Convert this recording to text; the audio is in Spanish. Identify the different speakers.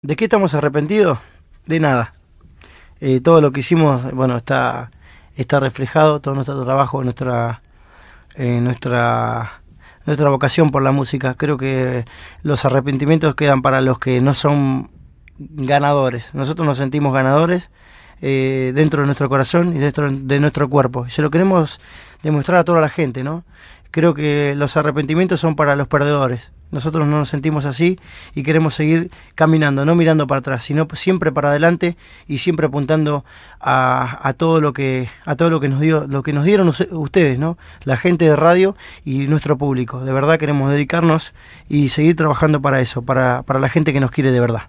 Speaker 1: ¿De qué estamos arrepentidos? De nada. Eh, todo lo que hicimos, bueno, está, está reflejado, todo nuestro trabajo, nuestra, eh, nuestra, nuestra vocación por la música. Creo que los arrepentimientos quedan para los que no son ganadores. Nosotros nos sentimos ganadores eh, dentro de nuestro corazón y dentro de nuestro cuerpo. Y se lo queremos demostrar a toda la gente, ¿no? Creo que los arrepentimientos son para los perdedores. Nosotros no nos sentimos así y queremos seguir caminando, no mirando para atrás, sino siempre para adelante y siempre apuntando a, a, todo lo que a todo lo que nos dio, lo que nos dieron ustedes, ¿no? La gente de radio y nuestro público. De verdad queremos dedicarnos y seguir trabajando para eso, para, para la gente que nos quiere de verdad.